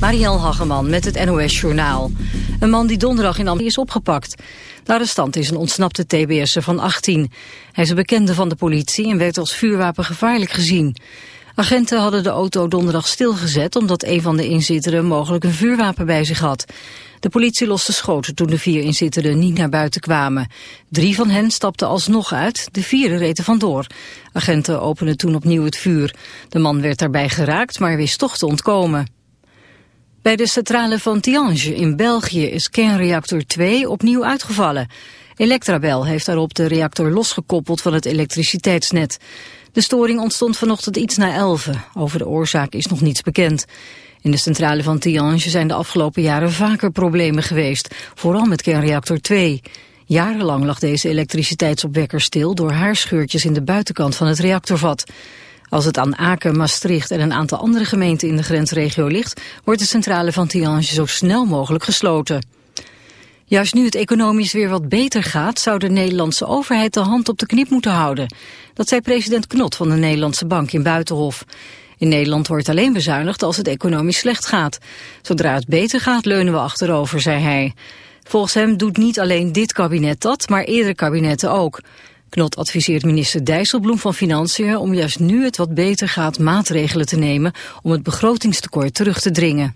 Marielle Hageman met het NOS Journaal. Een man die donderdag in Amsterdam is opgepakt. De arrestant is een ontsnapte TBS'er van 18. Hij is een bekende van de politie en werd als vuurwapen gevaarlijk gezien. Agenten hadden de auto donderdag stilgezet omdat een van de inzitteren mogelijk een vuurwapen bij zich had. De politie loste schoten toen de vier inzitteren niet naar buiten kwamen. Drie van hen stapten alsnog uit, de vierde reden vandoor. Agenten openden toen opnieuw het vuur. De man werd daarbij geraakt, maar wist toch te ontkomen. Bij de centrale van Tiange in België is kernreactor 2 opnieuw uitgevallen. Electrabel heeft daarop de reactor losgekoppeld van het elektriciteitsnet. De storing ontstond vanochtend iets na 11. Over de oorzaak is nog niets bekend. In de centrale van Tiange zijn de afgelopen jaren vaker problemen geweest, vooral met kernreactor 2. Jarenlang lag deze elektriciteitsopwekker stil door haarscheurtjes in de buitenkant van het reactorvat. Als het aan Aken, Maastricht en een aantal andere gemeenten in de grensregio ligt, wordt de centrale van Tiange zo snel mogelijk gesloten. Juist nu het economisch weer wat beter gaat, zou de Nederlandse overheid de hand op de knip moeten houden. Dat zei president Knot van de Nederlandse Bank in Buitenhof. In Nederland wordt alleen bezuinigd als het economisch slecht gaat. Zodra het beter gaat, leunen we achterover, zei hij. Volgens hem doet niet alleen dit kabinet dat, maar eerdere kabinetten ook. Knot adviseert minister Dijsselbloem van Financiën om juist nu het wat beter gaat maatregelen te nemen om het begrotingstekort terug te dringen.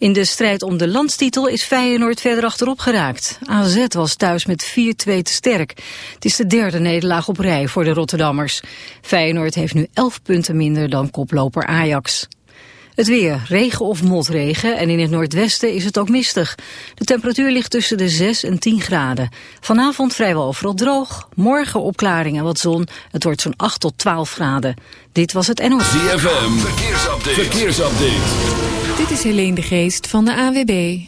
In de strijd om de landstitel is Feyenoord verder achterop geraakt. AZ was thuis met 4-2 te sterk. Het is de derde nederlaag op rij voor de Rotterdammers. Feyenoord heeft nu 11 punten minder dan koploper Ajax. Het weer, regen of motregen en in het noordwesten is het ook mistig. De temperatuur ligt tussen de 6 en 10 graden. Vanavond vrijwel overal droog, morgen opklaring en wat zon. Het wordt zo'n 8 tot 12 graden. Dit was het NOS. ZFM, verkeersupdate. verkeersupdate. Dit is Helene de Geest van de AWB.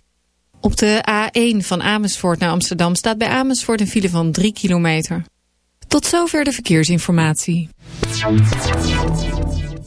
Op de A1 van Amersfoort naar Amsterdam staat bij Amersfoort een file van 3 kilometer. Tot zover de verkeersinformatie.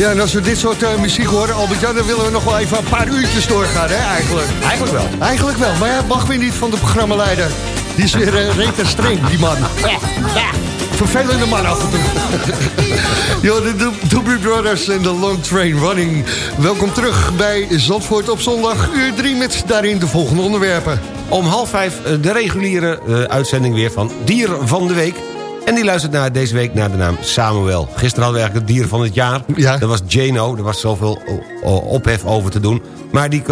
Ja, en als we dit soort eh, muziek horen, Albert, ja, dan willen we nog wel even een paar uurtjes doorgaan, hè, eigenlijk. Eigenlijk wel. Eigenlijk wel, maar ja, mag weer niet van de programmaleider. Die is weer uh, reet en streng, die man. Vervelende man af en toe. Yo, de Do- Doobie Brothers en de Long Train Running. Welkom terug bij Zandvoort op zondag, uur 3 met daarin de volgende onderwerpen. Om half vijf eh, de reguliere eh, uitzending weer van Dier van de Week. En die luistert naar, deze week naar de naam Samuel. Gisteren hadden we eigenlijk het dier van het jaar. Ja. Dat was Jano. Er was zoveel o- o- ophef over te doen. Maar die,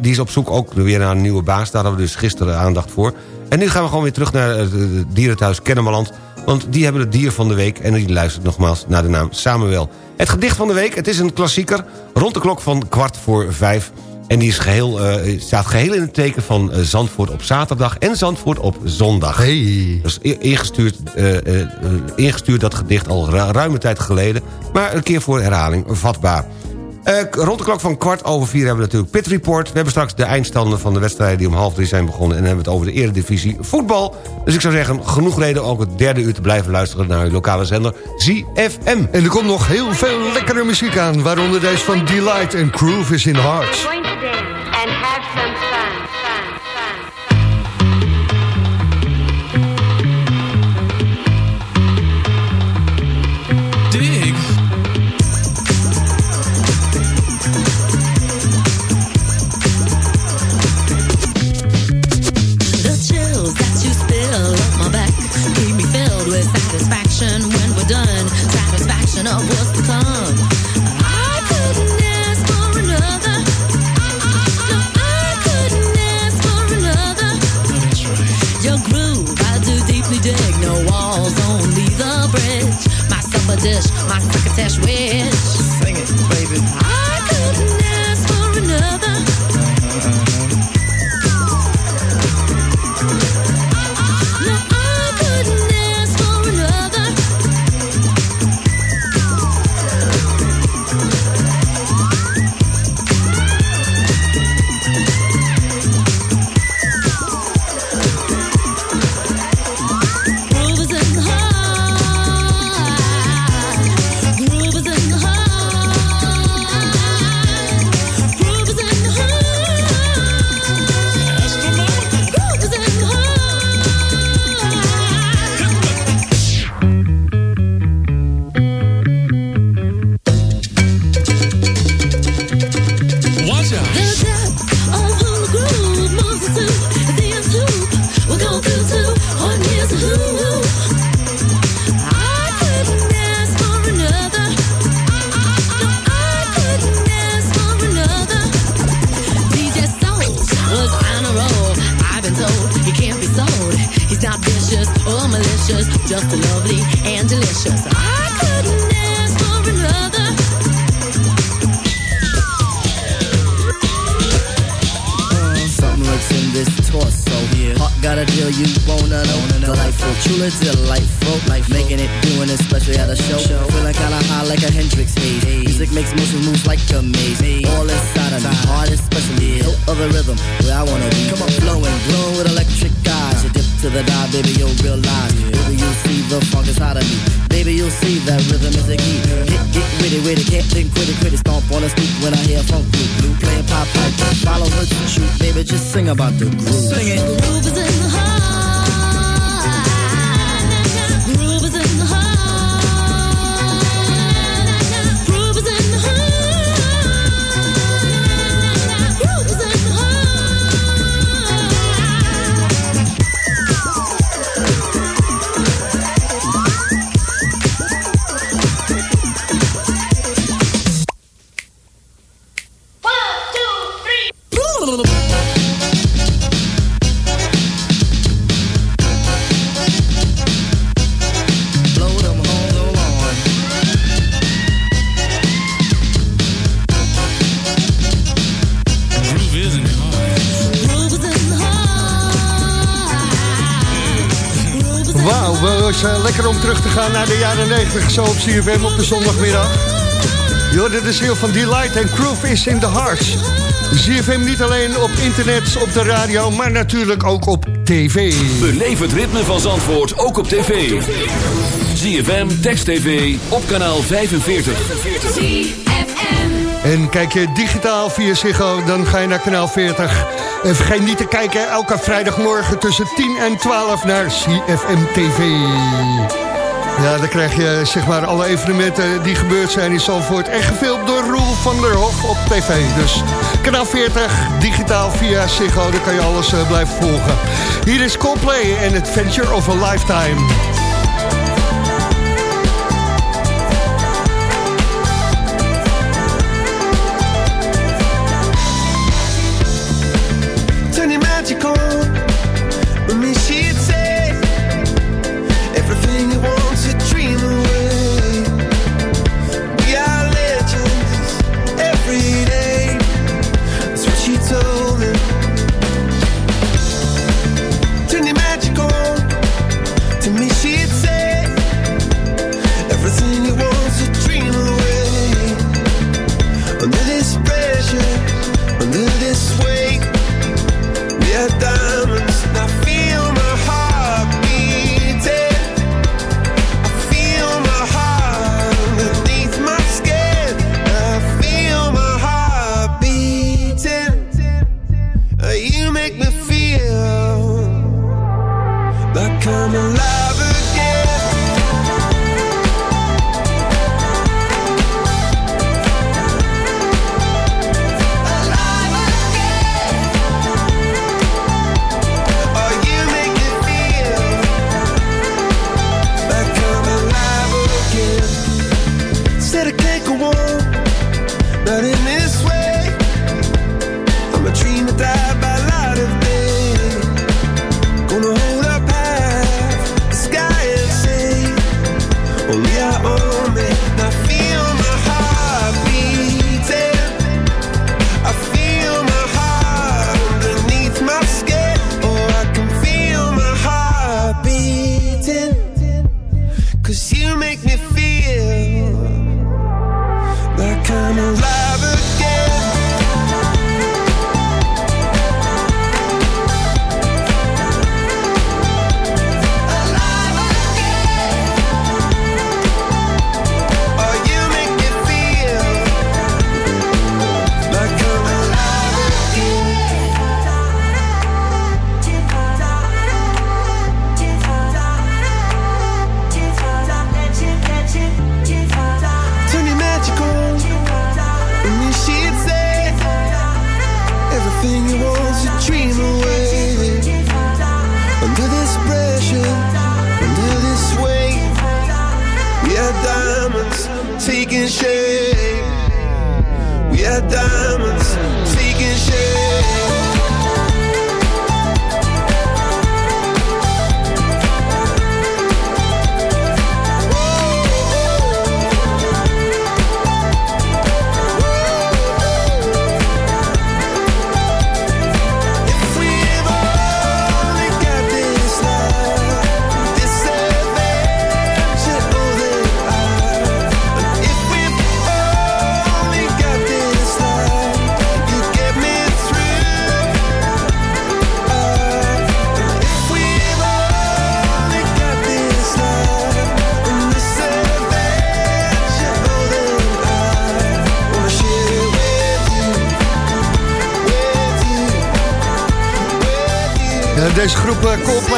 die is op zoek ook weer naar een nieuwe baas. Daar hadden we dus gisteren aandacht voor. En nu gaan we gewoon weer terug naar het eh, dierenthuis Kennemerland. Want die hebben het dier van de week. En die luistert nogmaals naar de naam Samuel. Het gedicht van de week. Het is een klassieker. Rond de klok van kwart voor vijf. En die is geheel, eh, staat geheel in het teken van eh, Zandvoort op zaterdag en Zandvoort op zondag. Hey. I- ingestuurd, eh, ingestuurd dat gedicht al ru- ruime tijd geleden. Maar een keer voor herhaling vatbaar. Eh, rond de klok van kwart over vier hebben we natuurlijk Pit Report. We hebben straks de eindstanden van de wedstrijden die om half drie zijn begonnen. En dan hebben we het over de eredivisie voetbal. Dus ik zou zeggen, genoeg reden ook het derde uur te blijven luisteren... naar uw lokale zender ZFM. En er komt nog heel veel lekkere muziek aan, waaronder deze van Delight en Groove is in the Heart. going to dance and have some dish, my crocketesh wish. Wel eens eh, lekker om terug te gaan naar de jaren 90, zo op CFM op de zondagmiddag. Yo, dit is heel van Delight and Groove is in the Hearts. ZFM niet alleen op internet, op de radio, maar natuurlijk ook op tv. Beleef het ritme van Zandvoort ook op tv. ZFM, Text TV, op kanaal 45. En kijk je digitaal via Ziggo, dan ga je naar kanaal 40. En vergeet niet te kijken elke vrijdagmorgen tussen 10 en 12 naar CFM TV. Ja, dan krijg je zeg maar alle evenementen die gebeurd zijn in Zandvoort... en gefilmd door Roel van der Hof op tv. Dus kanaal 40, digitaal via Ziggo, dan kan je alles eh, blijven volgen. Hier is Coldplay en Adventure of a Lifetime. love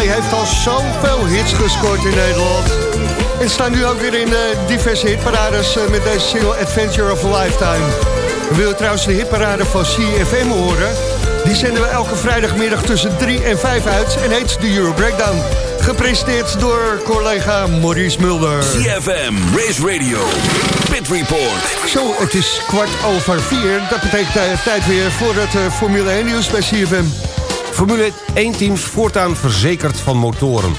heeft al zoveel hits gescoord in Nederland. En staan nu ook weer in de diverse hitparades eh, met deze single Adventure of a Lifetime. Wil je trouwens de hitparade van CFM horen? Die zenden we elke vrijdagmiddag tussen 3 en 5 uit en heet de Euro Breakdown. Gepresenteerd door collega Maurice Mulder. CFM, Race Radio, Pit Report. Zo, het is kwart over vier. Dat betekent eh, tijd weer voor het eh, Formule 1 nieuws bij CFM. Formule 1-teams voortaan verzekerd van motoren.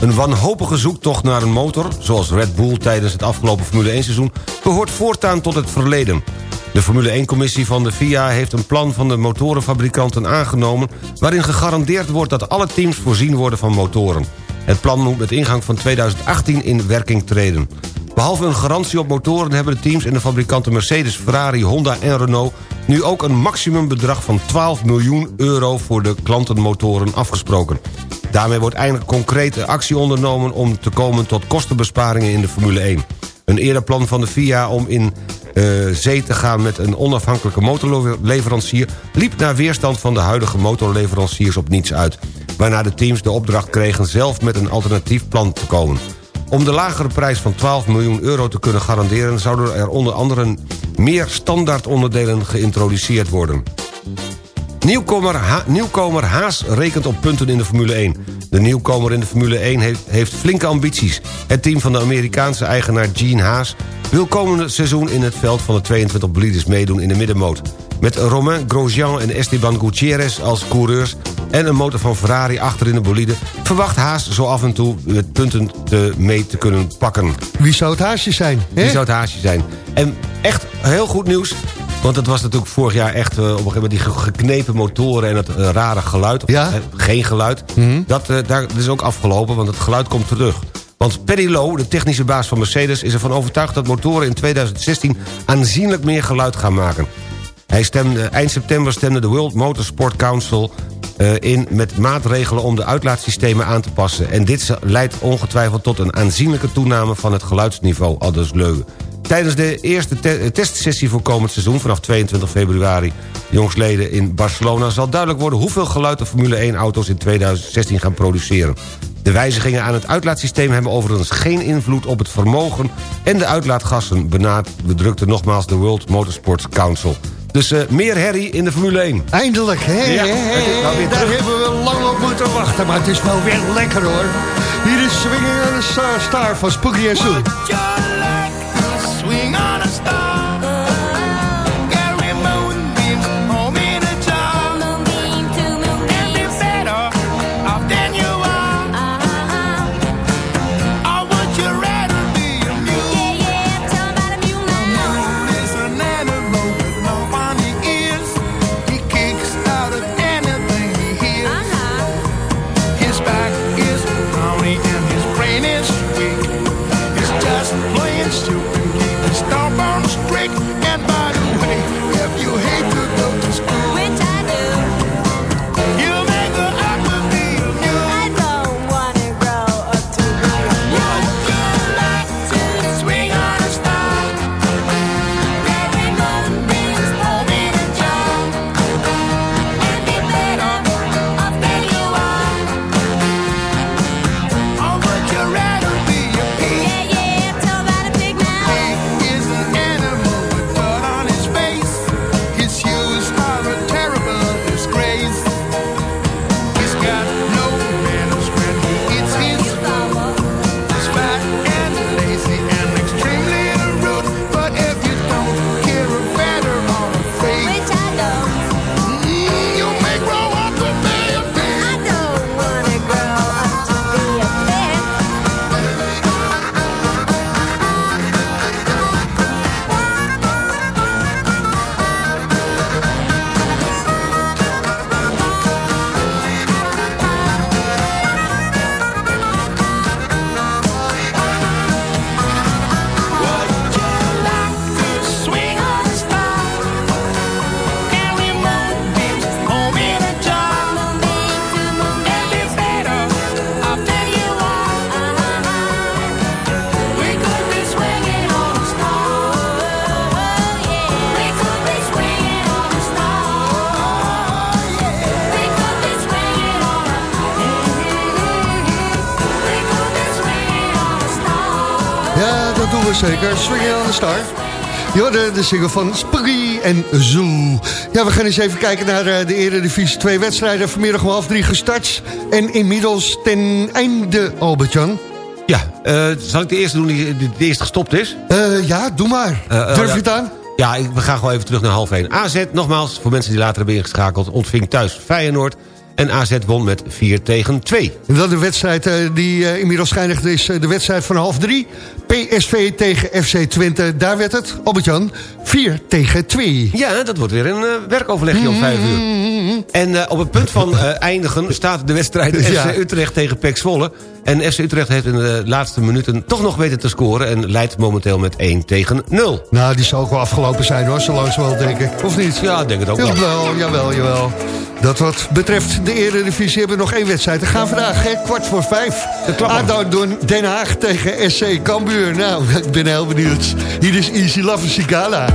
Een wanhopige zoektocht naar een motor, zoals Red Bull tijdens het afgelopen Formule 1-seizoen... behoort voortaan tot het verleden. De Formule 1-commissie van de FIA heeft een plan van de motorenfabrikanten aangenomen... waarin gegarandeerd wordt dat alle teams voorzien worden van motoren. Het plan moet met ingang van 2018 in werking treden. Behalve een garantie op motoren hebben de teams en de fabrikanten Mercedes, Ferrari, Honda en Renault... nu ook een maximumbedrag van 12 miljoen euro voor de klantenmotoren afgesproken. Daarmee wordt eindelijk concrete actie ondernomen om te komen tot kostenbesparingen in de Formule 1. Een eerder plan van de FIA om in eh, zee te gaan met een onafhankelijke motorleverancier... liep naar weerstand van de huidige motorleveranciers op niets uit. Waarna de teams de opdracht kregen zelf met een alternatief plan te komen. Om de lagere prijs van 12 miljoen euro te kunnen garanderen... zouden er onder andere meer standaardonderdelen geïntroduceerd worden. Nieuwkomer, nieuwkomer Haas rekent op punten in de Formule 1. De nieuwkomer in de Formule 1 heeft, heeft flinke ambities. Het team van de Amerikaanse eigenaar Gene Haas... wil komende seizoen in het veld van de 22 bolides meedoen in de middenmoot. Met Romain Grosjean en Esteban Gutierrez als coureurs... en een motor van Ferrari achter in de bolide... verwacht Haas zo af en toe met punten te, mee te kunnen pakken. Wie zou het haasje zijn? hè? Wie zou het haasje zijn? En echt heel goed nieuws... Want het was natuurlijk vorig jaar echt eh, op een gegeven moment... die ge- geknepen motoren en het eh, rare geluid. Ja. Mhm. Eh, geen geluid. dat, eh, daar, dat is ook afgelopen, want het geluid komt terug. Want Paddy Lowe, de technische baas van Mercedes... is ervan overtuigd dat motoren in 2016 aanzienlijk meer geluid gaan maken. Hij stemde, eind september stemde de World Motorsport Council eh, in met maatregelen om de uitlaatsystemen aan te passen. En dit leidt ongetwijfeld tot een aanzienlijke toename van het geluidsniveau, aldus Leu. Tijdens de eerste te- testsessie voor komend seizoen... vanaf 22 februari jongsleden in Barcelona... zal duidelijk worden hoeveel geluid de Formule 1-auto's in 2016 gaan produceren. De wijzigingen aan het uitlaatsysteem hebben overigens geen invloed op het vermogen... en de uitlaatgassen benadrukte nogmaals de World Motorsport Council. Dus eh, meer herrie in de Formule 1. Eindelijk, hè? Ja, nou Daar hebben we lang op moeten wachten, maar het is wel weer lekker hoor. Hier is Swinging on a Star, Star van Spooky en Sue. Swing on a star. Doen we zeker. Swinging on a Star. Jo, de, de single van Spooky en Zoo. Ja, we gaan eens even kijken naar eh, de Eredivisie. Twee wedstrijden vanmiddag om half drie gestart. En inmiddels ten einde, Albert-Jan. Ja, eh, zal ik de eerste doen die, die, die eerst gestopt is? Eh, ja, doe maar. Eh, Durf je het aan? Ja, we gaan gewoon even terug naar half 1. AZ, nogmaals, voor mensen die later hebben ingeschakeld... ontving thuis Feyenoord. En AZ won met 4 tegen 2. En dan de wedstrijd eh, die eh, inmiddels geëindigd is. eh, de wedstrijd van half drie. PSV tegen FC Twente. Daar werd het, Albert-Jan, 4 tegen 2. Ja, dat wordt weer een werkoverlegje om 5 uur. En eh, op het punt van eindigen staat de wedstrijd FC. Utrecht tegen PEC Zwolle. En FC Utrecht heeft in de laatste minuten toch nog weten te scoren... en leidt momenteel met 1 tegen 0. Nou, die zal ook wel afgelopen zijn hoor, zo langzamerhand denk ik. Of niet? Ja, ik denk het ook wel. Jawel, jawel, jawel. Dat wat betreft de Eredivisie hebben we nog één wedstrijd. We gaan vandaag, hè, kwart voor vijf. ADO door Den Haag tegen SC Cambuur. Nou, ik ben heel benieuwd. Hier is Easy Love Sigala.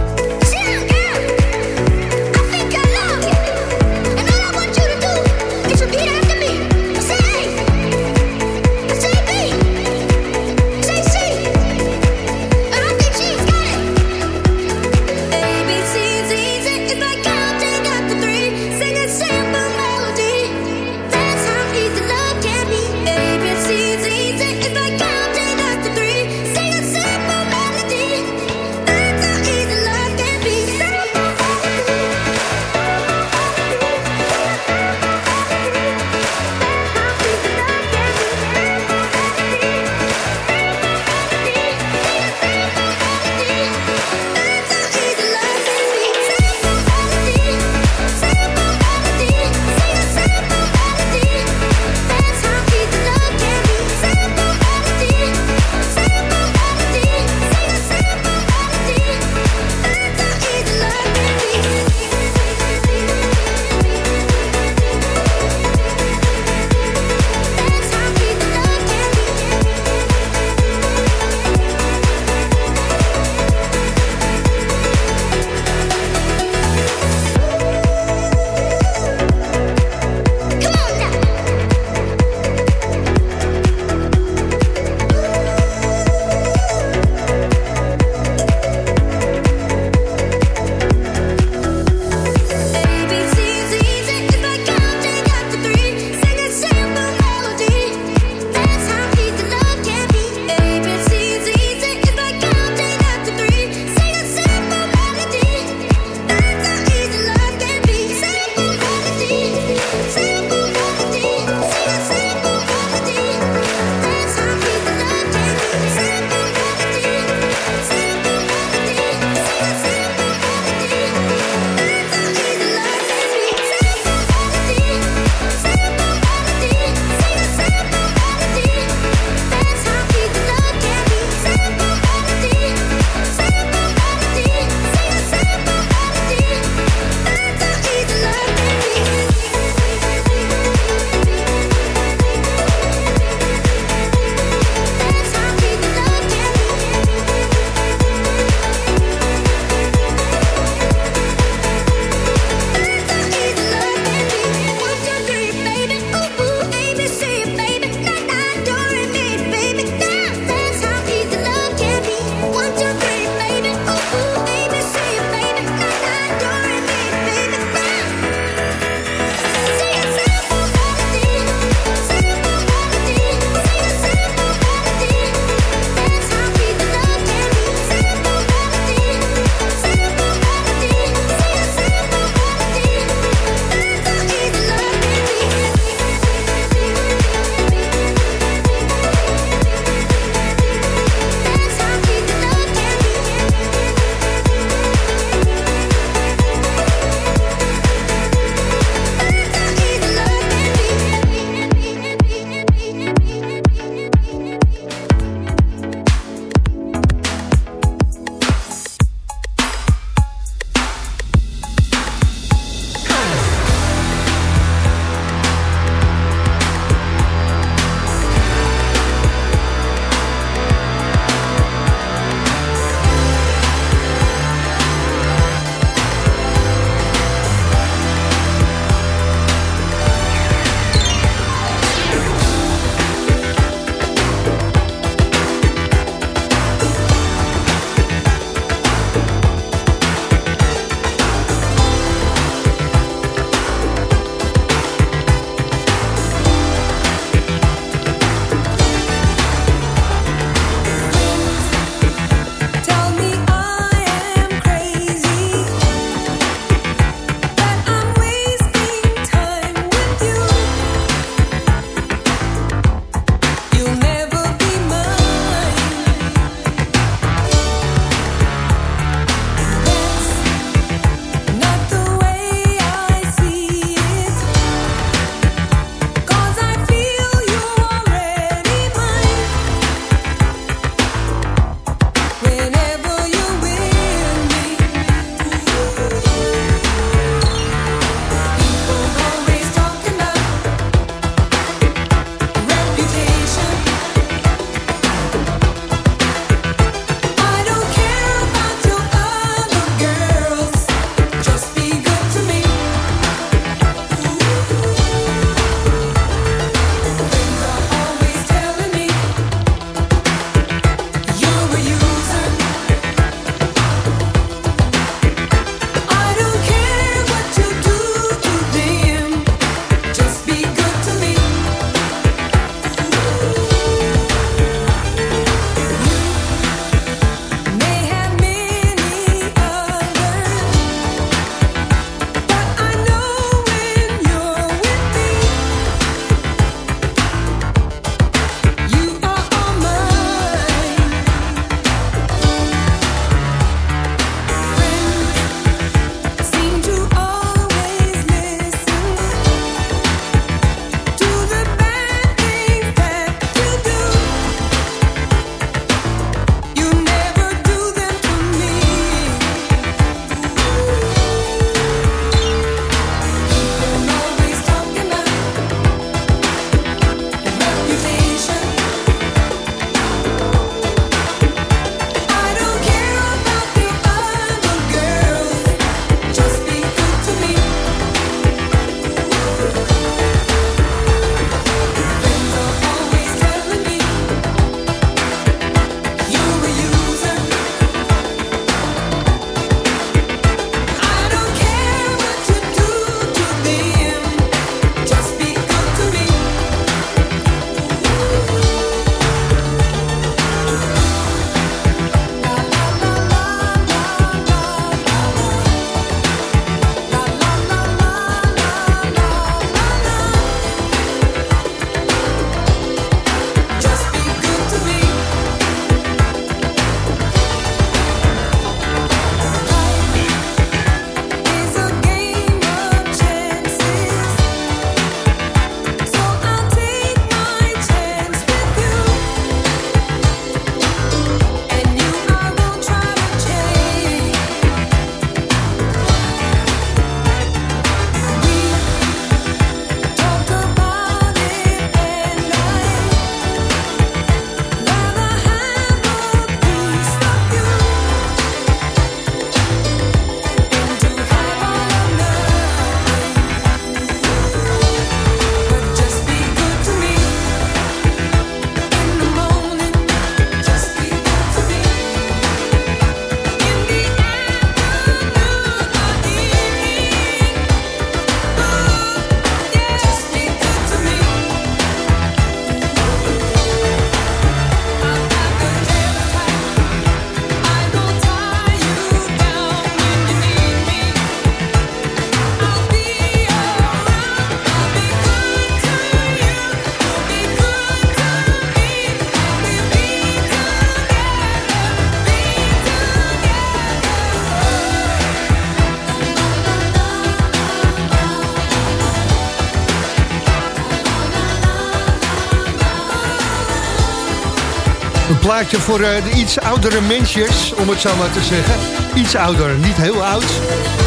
Plaatje voor eh, de iets oudere mensjes, om het zo maar te zeggen. Iets ouder, niet heel oud.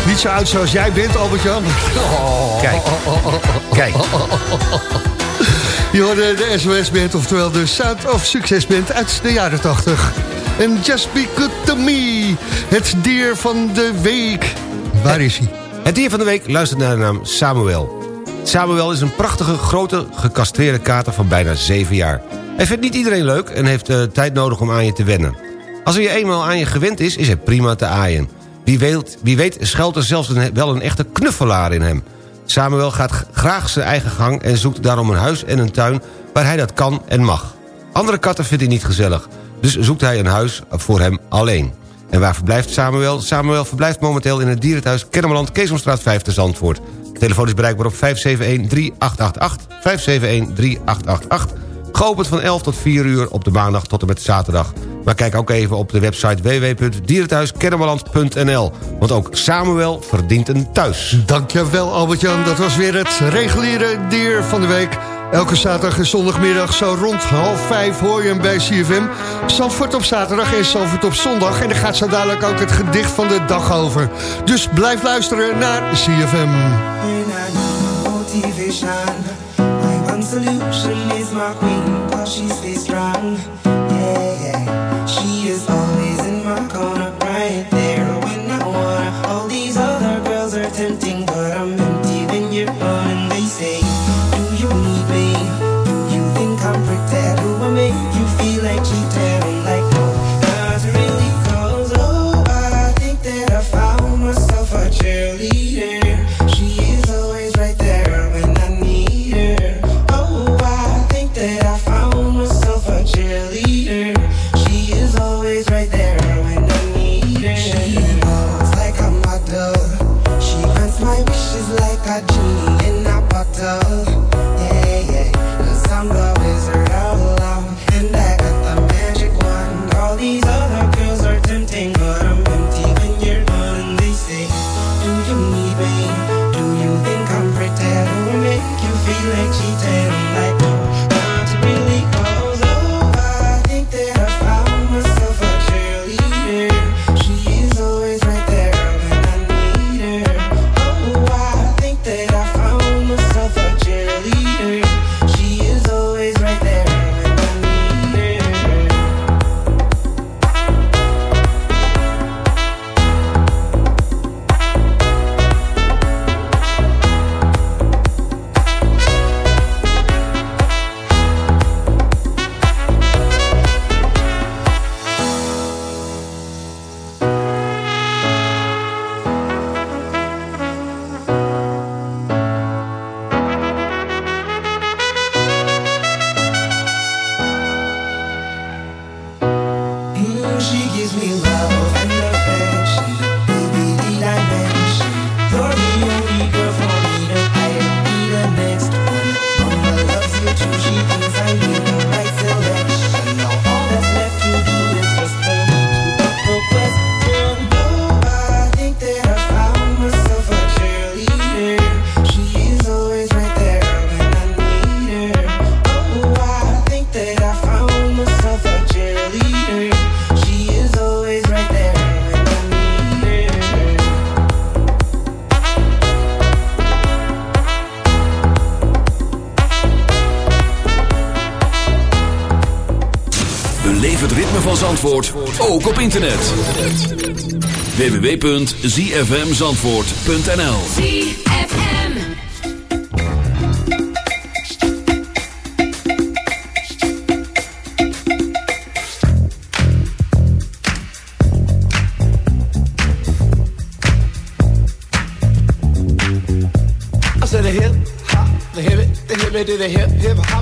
Niet zo oud zoals jij bent, Albert-Jan. Kijk. Kijk. Je hoorde de SOS-band, oftewel de Sound of Success Band uit de jaren 80. En Just Be Good To Me, het dier van de week. Waar is hij? Het dier van de week luistert naar de naam Samuel. Samuel is een prachtige, grote, gecastreerde kater van bijna 7 jaar. Hij vindt niet iedereen leuk en heeft eh, tijd nodig om aan je te wennen. Als hij eenmaal aan je gewend is, is hij prima te aaien. Wie weet, wie weet schuilt er zelfs wel een echte knuffelaar in hem. Samuel gaat graag zijn eigen gang en zoekt daarom een huis en een tuin... waar hij dat kan en mag. Andere katten vindt hij niet gezellig, dus zoekt hij een huis voor hem alleen. En waar verblijft Samuel? Samuel verblijft momenteel in het dierenthuis Kennemerland... Keesomstraat 5 te Zandvoort. Telefoon is bereikbaar op 571-3888. 571-3888. Geopend van 11 tot 4 uur op de maandag tot en met zaterdag. Maar kijk ook even op de website www.dierenthuiskennemerland.nl. Want ook Samuel verdient een thuis. Dankjewel Albert-Jan, dat was weer het reguliere dier van de week. Elke zaterdag en zondagmiddag zo rond half vijf hoor je hem bij CFM. Zandvoort op zaterdag en Zandvoort op zondag. En er gaat zo dadelijk ook het gedicht van de dag over. Dus blijf luisteren naar CFM. Solution is my queen, cause she stays strong. Yeah, yeah. She is ook op internet. www.zfmzandvoort.nl I said a hip hop, the hip the hip the hip hip hop.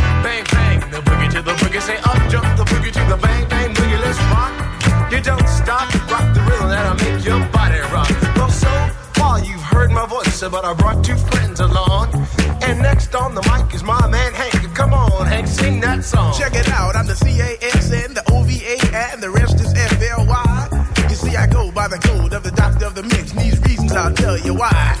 but I brought two friends along. And next on the mic is my man Hank. Come on, Hank, sing that song. Check it out, I'm the C-A-S-N, the O-V-A, and the rest is F-L-Y. You see, I go by the code of the doctor of the mix, and these reasons I'll tell you why.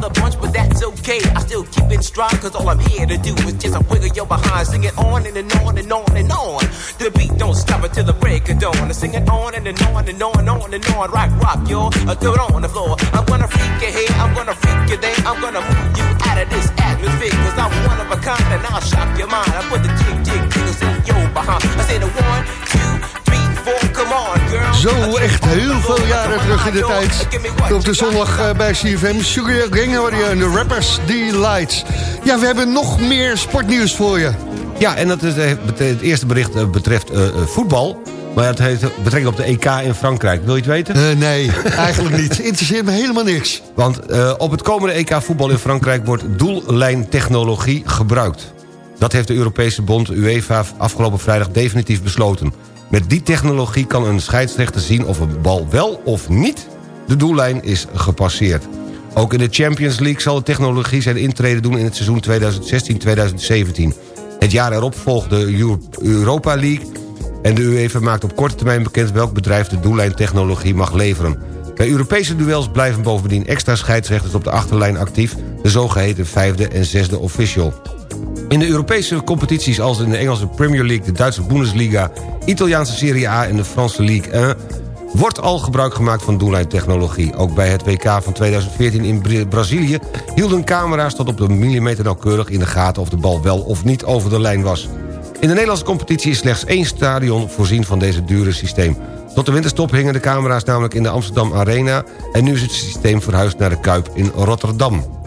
the bunch, but that's okay. I still keep it strong, cause all I'm here to do is just a wiggle your behind. Sing it on and, and on and on and on. The beat don't stop until the break of dawn. I sing it on and, and on and on and on and on. Rock, rock, y'all. Uh, throw it on the floor. I'm gonna freak you here, I'm gonna freak you there. I'm gonna move you out of this atmosphere, cause I'm one of a kind and I'll shock your mind. I put the jig, jig, jiggles in your behind. I say the one, two, Zo, echt heel veel jaren terug in de tijd. Op de zondag eh, bij CFM. Sugar Gang en de Rappers Delights. Ja, we hebben nog meer sportnieuws voor je. Ja, en dat is, eh, het eerste bericht eh, betreft voetbal. Maar het heeft betrekking op de EK in Frankrijk. Wil je het weten? Eh, nee, eigenlijk niet. Interesseert me helemaal niks. Want eh, op het komende EK voetbal in Frankrijk wordt doellijntechnologie gebruikt. Dat heeft de Europese bond UEFA afgelopen vrijdag definitief besloten. Met die technologie kan een scheidsrechter zien of een bal wel of niet de doellijn is gepasseerd. Ook in de Champions League zal de technologie zijn intrede doen in het seizoen 2016-2017. Het jaar erop volgt de Euro- Europa League en de UEFA maakt op korte termijn bekend welk bedrijf de doellijntechnologie mag leveren. Bij Europese duels blijven bovendien extra scheidsrechters op de achterlijn actief... de zogeheten vijfde en zesde official. In de Europese competities als in de Engelse Premier League... de Duitse Bundesliga, Italiaanse Serie A en de Franse Ligue 1... wordt al gebruik gemaakt van doellijntechnologie. Ook bij het WK van 2014 in Bra- Brazilië... hielden camera's tot op de millimeter nauwkeurig in de gaten... of de bal wel of niet over de lijn was. In de Nederlandse competitie is slechts één stadion voorzien van deze dure systeem. Tot de winterstop hingen de camera's namelijk in de Amsterdam Arena... en nu is het systeem verhuisd naar de Kuip in Rotterdam.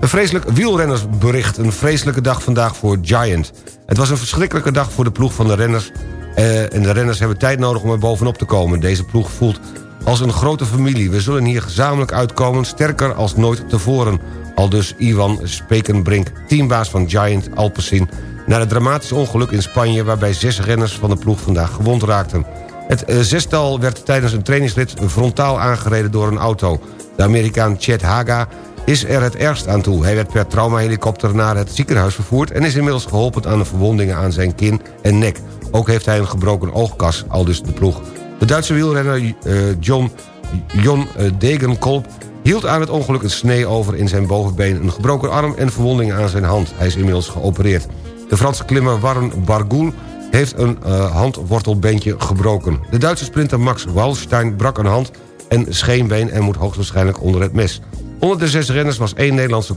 Een vreselijk wielrennersbericht. Een vreselijke dag vandaag voor Giant. Het was een verschrikkelijke dag voor de ploeg van de renners. eh, en de renners hebben tijd nodig om er bovenop te komen. Deze ploeg voelt als een grote familie. We zullen hier gezamenlijk uitkomen, sterker als nooit tevoren. Al dus Ivan Spekenbrink, teambaas van Giant Alpecin... na het dramatische ongeluk in Spanje... waarbij zes renners van de ploeg vandaag gewond raakten. Het eh, zestal werd tijdens een trainingsrit frontaal aangereden door een auto. De Amerikaan Chet Haga is er het ergst aan toe. Hij werd per traumahelikopter naar het ziekenhuis vervoerd... en is inmiddels geholpen aan de verwondingen aan zijn kin en nek. Ook heeft hij een gebroken oogkas, al dus de ploeg. De Duitse wielrenner eh, John, John eh, Degenkolb hield aan het ongeluk een snee over in zijn bovenbeen... een gebroken arm en verwondingen aan zijn hand. Hij is inmiddels geopereerd. De Franse klimmer Warren Bargoul heeft een uh, handwortelbeentje gebroken. De Duitse sprinter Max Wallstein brak een hand en scheenbeen... en moet hoogstwaarschijnlijk onder het mes. Onder de zes renners was één Nederlandse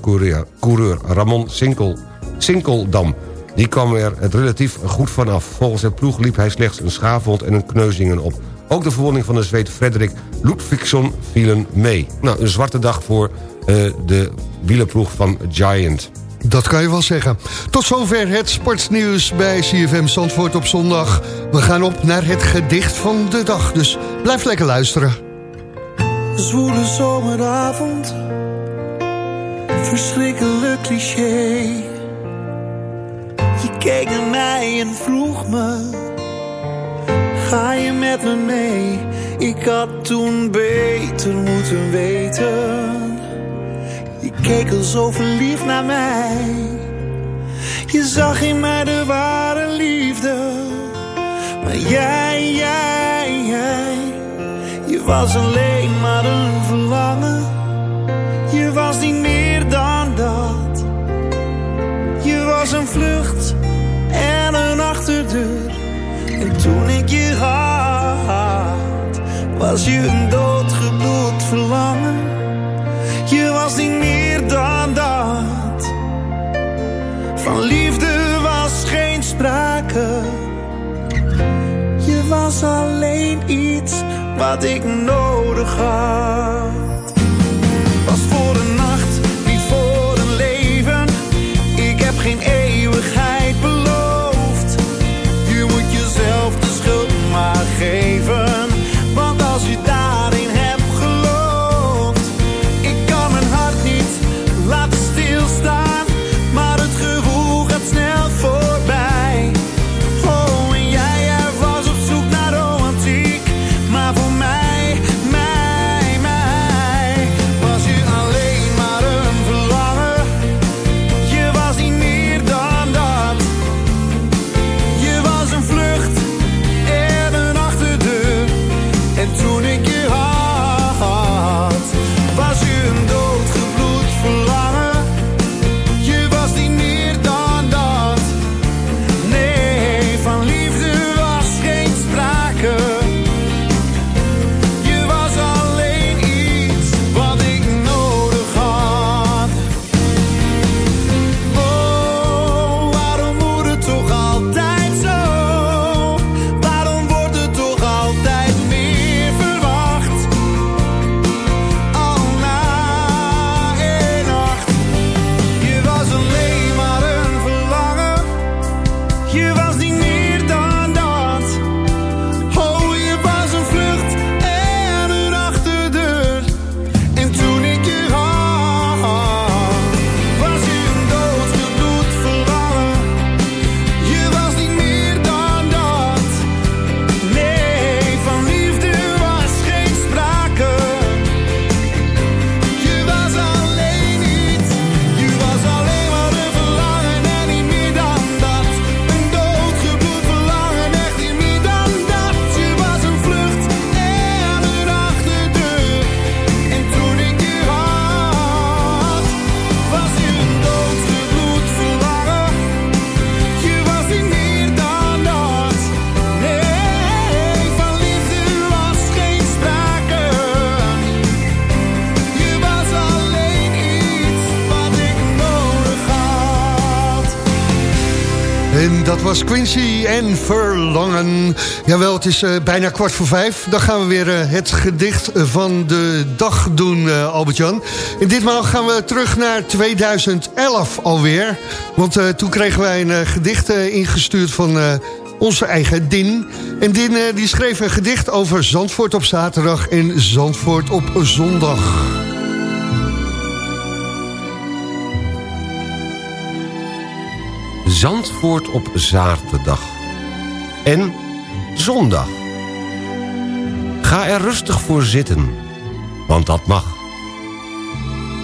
coureur, Ramon Sinkel, Sinkeldam. Die kwam er het relatief goed vanaf. Volgens het ploeg liep hij slechts een schaafwond en een kneuzingen op. Ook de verwonding van de zweet Frederik Ludvigsson vielen mee. Nou, een zwarte dag voor uh, de wielerploeg van Giant. Dat kan je wel zeggen. Tot zover het sportsnieuws bij CFM Zandvoort op zondag. We gaan op naar het gedicht van de dag, dus blijf lekker luisteren. Zwoele zomeravond, verschrikkelijk cliché. Je keek naar mij en vroeg me, ga je met me mee? Ik had toen beter moeten weten. Je keek al zo verliefd naar mij. Je zag in mij de ware liefde. Maar jij, jij, jij. Was alleen maar een verlangen. Je was niet meer dan dat. Je was een vlucht en een achterdeur. En toen ik je had, was je wat ik nodig had. Quincy en Verlangen. Jawel, het is eh, bijna kwart voor vijf. Dan gaan we weer eh, het gedicht van de dag doen, eh, Albert-Jan. En ditmaal gaan we terug naar 2011 alweer. Want eh, toen kregen wij een eh, gedicht eh, ingestuurd van eh, onze eigen Din. En Din eh, die schreef een gedicht over Zandvoort op zaterdag en Zandvoort op zondag. Zandvoort op zaterdag. En zondag. Ga er rustig voor zitten, want dat mag.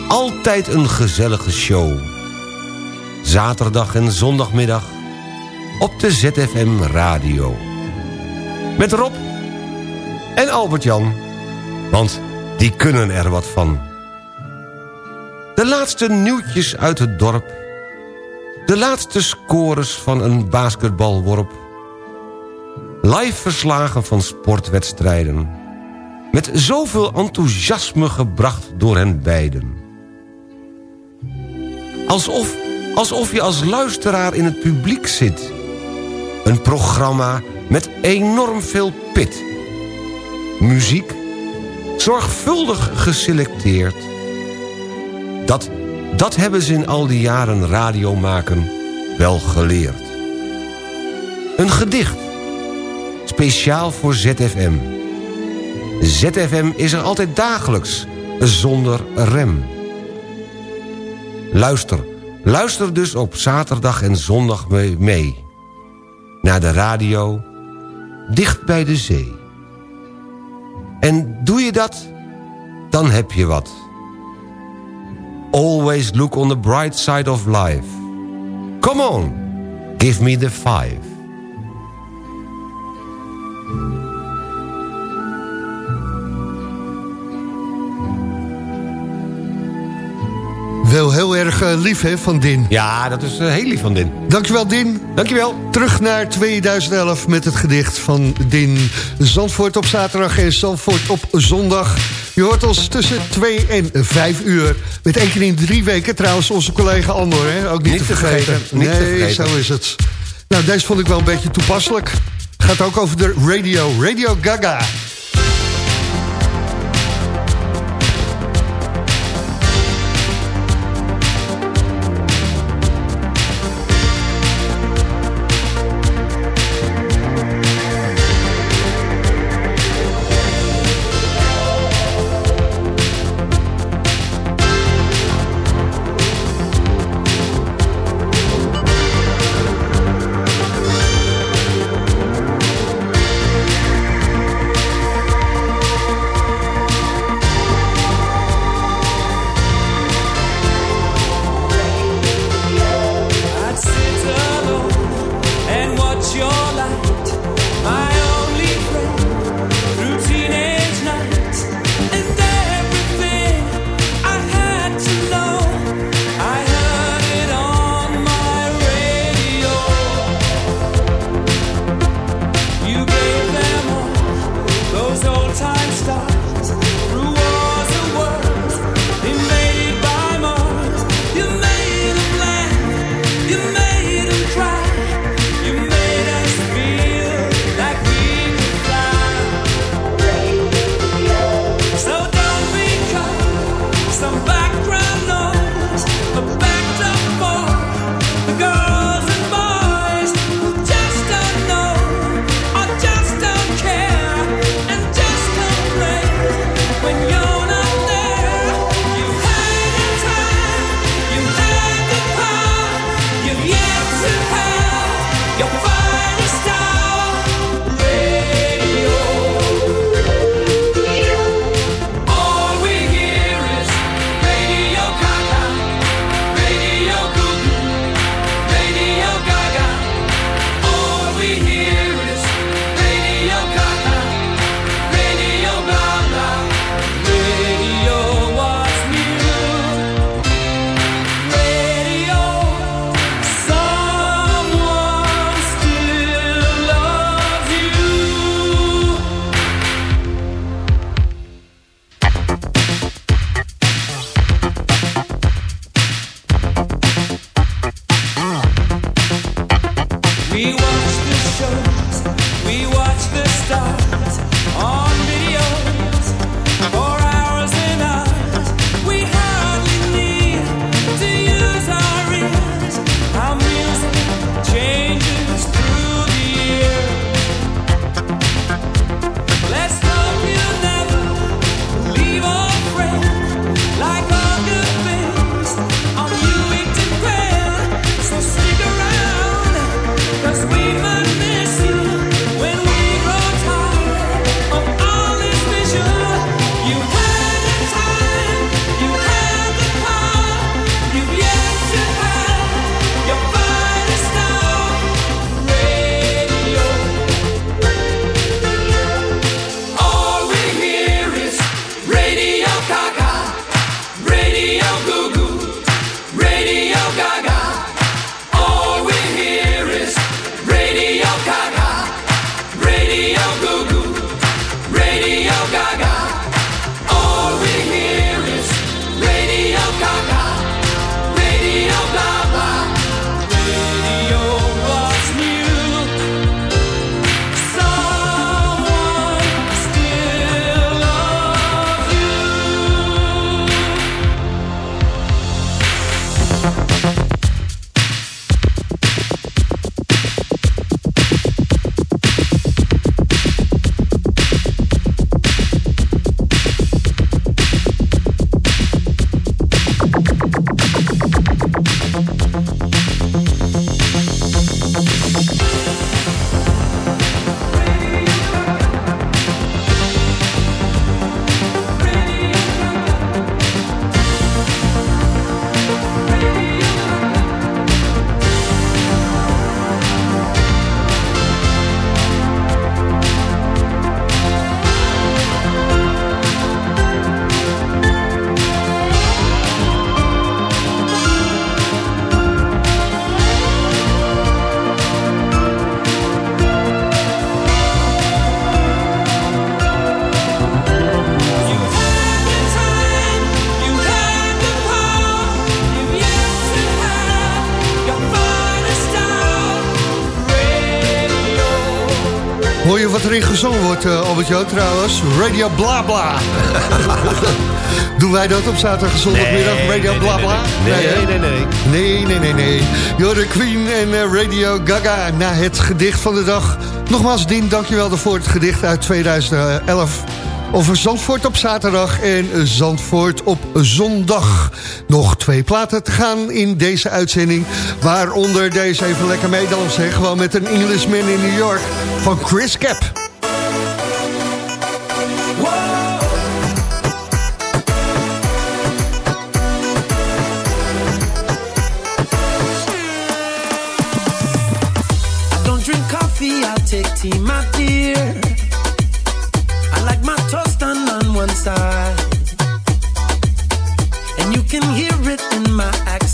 Altijd een gezellige show. Zaterdag en zondagmiddag op de ZFM Radio. Met Rob en Albert-Jan, want die kunnen er wat van. De laatste nieuwtjes uit het dorp. De laatste scores van een basketbalworp. Live verslagen van sportwedstrijden. Met zoveel enthousiasme gebracht door hen beiden. Alsof, alsof je als luisteraar in het publiek zit. Een programma met enorm veel pit. Muziek, zorgvuldig geselecteerd. Dat, dat hebben ze in al die jaren radio maken wel geleerd. Een gedicht. Speciaal voor ZFM. ZFM is er altijd dagelijks, zonder rem. Luister, luister dus op zaterdag en zondag mee- mee. Naar de radio, dicht bij de zee. En doe je dat, dan heb je wat. Always look on the bright side of life. Come on, give me the five. Heel erg eh, lief hè, van Din. Ja, dat is eh, heel lief van Din. Dankjewel Din. Dankjewel. Terug naar 2011 met het gedicht van Din. Zandvoort op zaterdag en Zandvoort op zondag. Je hoort ons tussen 2 en 5 uur. Met één keer in drie weken trouwens onze collega Andor. Hè? Ook niet, Niet te te vergeten. vergeten, niet te nee, vergeten. zo is het. Nou, deze vond ik wel een beetje toepasselijk. Gaat ook over de radio. Radio Gaga. Erin gezongen wordt, eh, Albert-Jan, trouwens? Radio Bla Bla. Doen wij dat op zaterdag zondagmiddag? Nee, Radio nee, Bla nee, Bla? nee, nee. Nee, nee, Nee, nee, nee, nee. Jorde Queen en eh, Radio Gaga na het gedicht van de dag. Nogmaals, Dien, dankjewel voor het gedicht uit 2011. Over Zandvoort op zaterdag en Zandvoort op zondag. Nog twee platen te gaan in deze uitzending. Waaronder deze even lekker meedansen. Gewoon met een Englishman in New York van Chris Cap.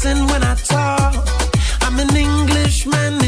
Accent when I talk. I'm an Englishman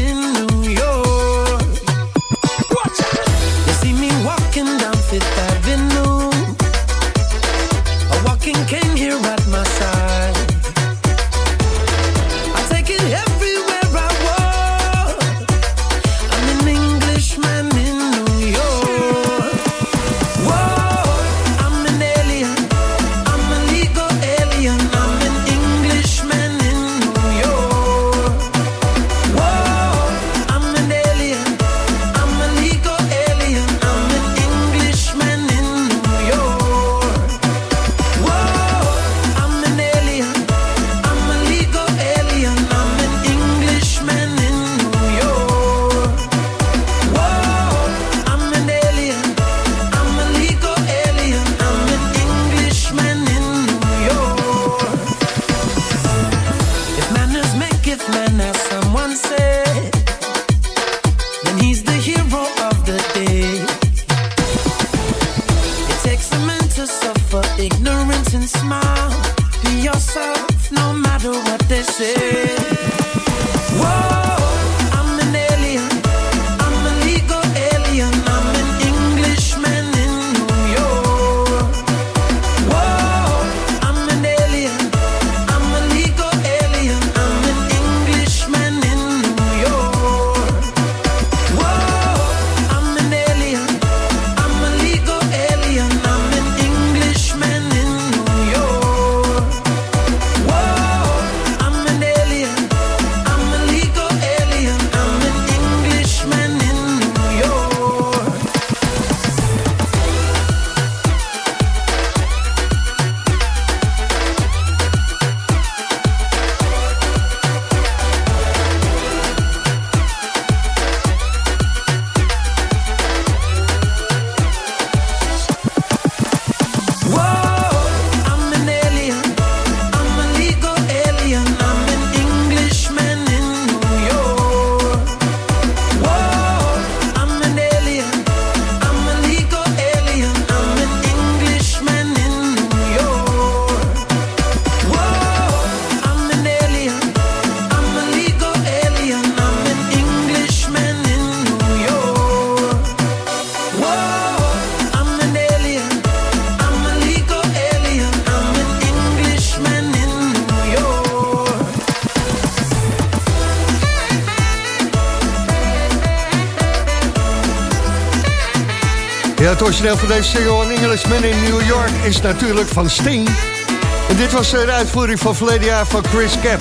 origineel van deze single An Englishman in New York is natuurlijk van Sting. En dit was eh, de uitvoering van verleden jaar van Chris Cap.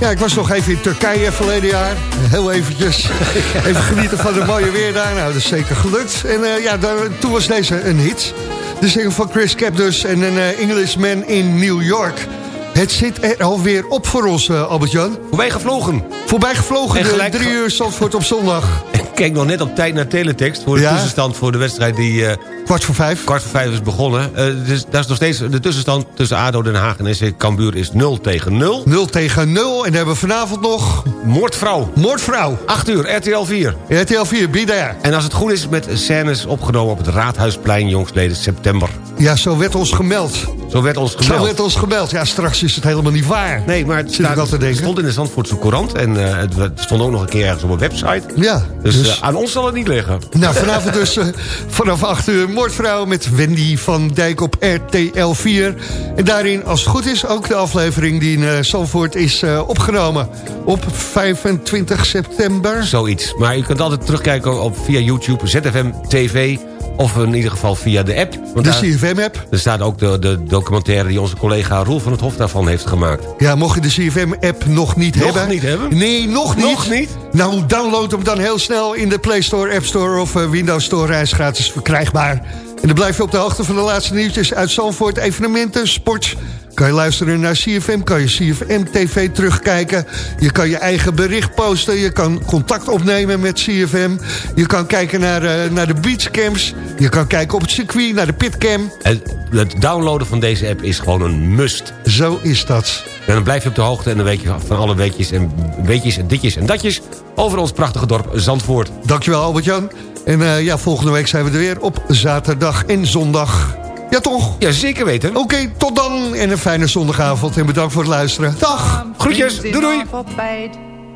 Ja, ik was nog even in Turkije verleden jaar. Heel eventjes. Even genieten van het mooie weer daar. Nou, dat is zeker gelukt. En eh, ja, daar, toen was deze een hit. De single van Chris Cap dus en een eh, Englishman in New York. Het zit er alweer op voor ons, Albert-Jan. Voorbij gevlogen. Voorbij gevlogen, En de gelijk drie uur Zandvoort op zondag. Ik kijk nog net op tijd naar teletext voor de Ja? tussenstand voor de wedstrijd die... eh, kwart voor vijf. Kwart voor vijf is begonnen. Eh, dus, dat is nog steeds de tussenstand tussen ADO Den Haag en SC Cambuur is 0 tegen 0. 0 tegen 0. En dan hebben we vanavond nog... Moordvrouw. Moordvrouw. 8 uur, RTL 4. RTL 4, be there. En als het goed is met scènes opgenomen op het Raadhuisplein... jongsleden september. Ja, zo werd ons gemeld. Zo werd ons gemeld. Zo werd ons gemeld. Ja, straks is het helemaal niet waar. Nee, maar het Zit te denken. stond in de Zandvoortse Courant... en eh, het, het stond ook nog een keer ergens op een website. Ja, Dus, dus- eh, aan ons zal het niet liggen. Nou, vanavond dus eh, vanaf 8 uur Moordvrouw met Wendy van Dijk op RTL 4. En daarin, als het goed is, ook de aflevering die in Zandvoort is opgenomen. Op 25 september. Zoiets. Maar je kunt altijd terugkijken op, via YouTube, ZFM TV... of in ieder geval via de app. Want De CFM-app. Er staat ook de, de documentaire die onze collega Roel van het Hof daarvan heeft gemaakt. Ja, mocht je de CFM-app nog niet Nog hebben... niet hebben? Nee, nog niet. Nog niet? Nou, download hem dan heel snel in de Play Store, App Store of eh, Windows Store. Hij is gratis verkrijgbaar. En dan blijf je op de hoogte van de laatste nieuwtjes uit Zandvoort, evenementen, sport... Kan je luisteren naar CFM, kan je CFM TV terugkijken. Je kan je eigen bericht posten. Je kan contact opnemen met CFM. Je kan kijken naar, eh, naar de beachcamps. Je kan kijken op het circuit, naar de pitcam. Het, het downloaden van deze app is gewoon een must. Zo is dat. En dan blijf je op de hoogte en dan weet je van alle weetjes en, weetjes en ditjes en datjes... over ons prachtige dorp Zandvoort. Dankjewel Albert-Jan. En eh, ja, volgende week zijn we er weer op zaterdag en zondag. Ja, toch? Ja, zeker weten. Oké, tot dan en een fijne zondagavond. En bedankt voor het luisteren. Dag! Groetjes, doei doei!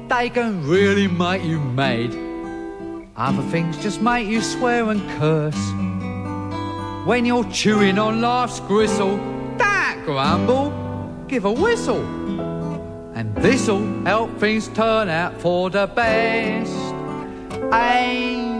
They can really make you mad. Other things just make you swear and curse. When you're chewing on life's gristle, don't grumble, give a whistle. And this'll help things turn out for the best. And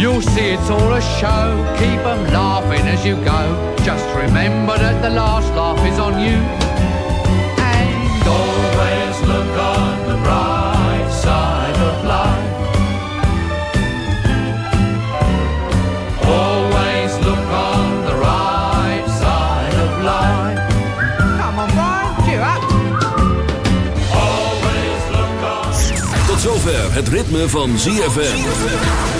You'll see it's all a show, keep 'em laughing as you go. Just remember that the last laugh is on you. And always look on the bright side of life. Always look on the right side of life. Come on, Brian, cheer up. Always look on. Tot zover het ritme van ZFM.